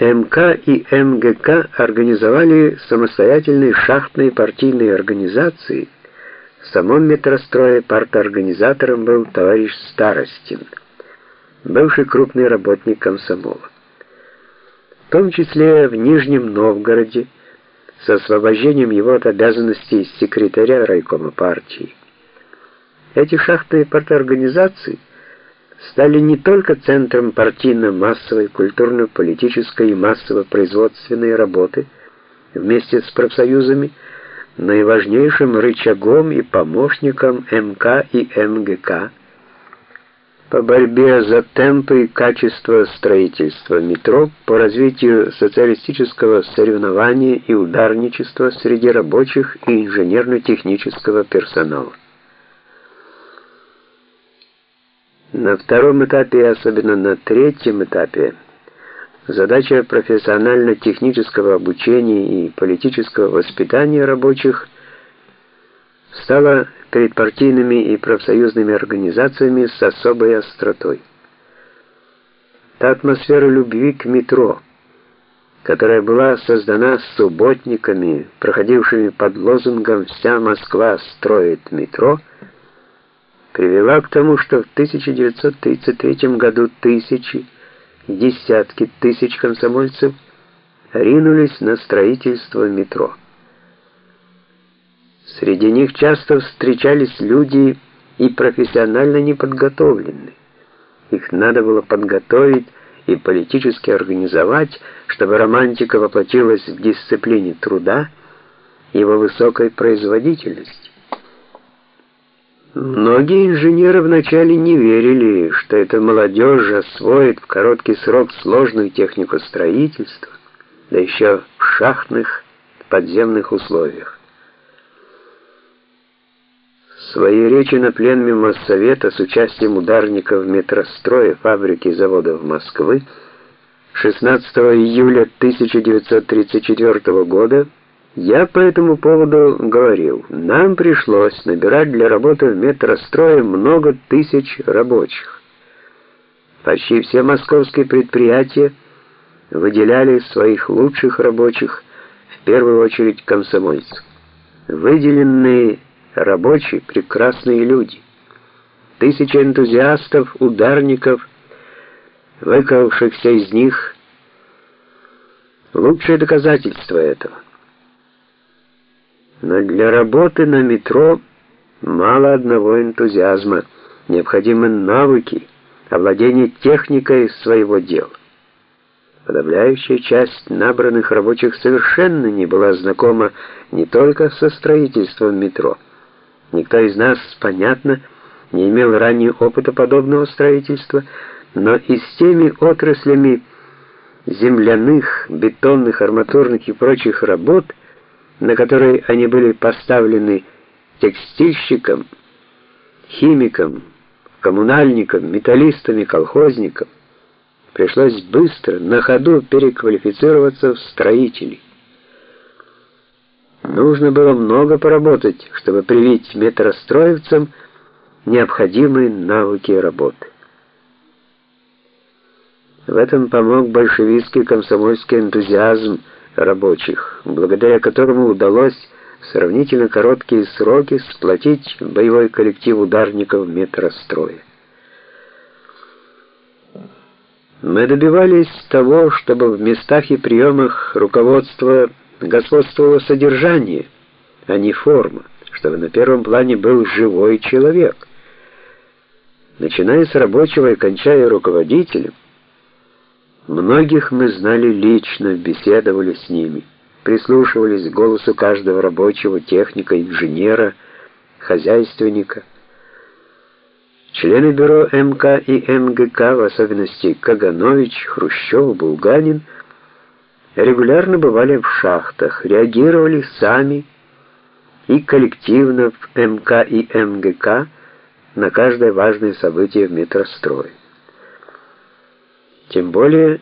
МК и МГК организовали самостоятельные шахтные партийные организации. В самом метрострое парторганизатором был товарищ Старостин, бывший крупный работник комсомола. В том числе в Нижнем Новгороде, с освобождением его от обязанностей секретаря райкома партии. Эти шахтные парторганизации стали не только центром партийно-массовой, культурно-политической и массово-производственной работы вместе с профсоюзами, но и важнейшим рычагом и помощником МК и МГК по борьбе за темпы и качество строительства метро, по развитию социалистического соревнования и ударничества среди рабочих и инженерно-технического персонала. На втором этапе и особенно на третьем этапе задача профессионально-технического обучения и политического воспитания рабочих стала перед партийными и профсоюзными организациями с особой остротой. Та атмосфера любви к метро, которая была создана субботниками, проходившими под лозунгом «Вся Москва строит метро», привела к тому, что в 1933 году тысячи, десятки тысяч комсомольцев ринулись на строительство метро. Среди них часто встречались люди и профессионально неподготовленные. Их надо было подготовить и политически организовать, чтобы романтика воплотилась в дисциплине труда и его высокой производительности. Многие инженеры вначале не верили, что эта молодежь освоит в короткий срок сложную технику строительства, да еще в шахтных подземных условиях. В своей речи на пленуме Моссовета с участием ударников метростроя, фабрики и заводов Москвы 16 июля 1934 года я по этому поводу говорил, нам пришлось набирать для работы в метрострое много тысяч рабочих. Почти все московские предприятия выделяли своих лучших рабочих, в первую очередь комсомольцев. Выделенные рабочие прекрасные люди. Тысячи энтузиастов, ударников, выколовшихся из них лучшее доказательство этого. Но для работы на метро мало одного энтузиазма, необходимы навыки, овладение техникой своего дела. Подавляющая часть набранных рабочих совершенно не была знакома не только со строительством метро. Никто из нас, понятно, не имел ранее опыта подобного строительства, но и с теми отраслями земляных, бетонных, арматурных и прочих работ, на которой они были поставлены текстильщикам, химикам, коммунальникам, металлистам и колхозникам, пришлось быстро, на ходу переквалифицироваться в строителей. Нужно было много поработать, чтобы привить метростроевцам необходимые навыки работы. В этом помог большевистский комсомольский энтузиазм рабочих, благодаря которому удалось в сравнительно короткие сроки сплотить боевой коллектив ударников метростроя. Мы добивались того, чтобы в местах и приемах руководства господствовало содержание, а не форма, чтобы на первом плане был живой человек. Начиная с рабочего и кончая руководителем, Многих мы знали лично, беседовали с ними, прислушивались к голосу каждого рабочего, техника, инженера, хозяйственника. Члены бюро МК и МГК, в особенности Каганович, Хрущев, Булганин, регулярно бывали в шахтах, реагировали сами и коллективно в МК и МГК на каждое важное событие в метрострое. Тем более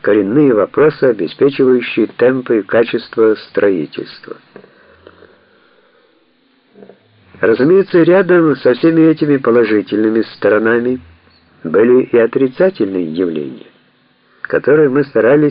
коренные вопросы, обеспечивающие темпы и качество строительства. Разумеется, рядом со всеми этими положительными сторонами были и отрицательные явления. которой мы старались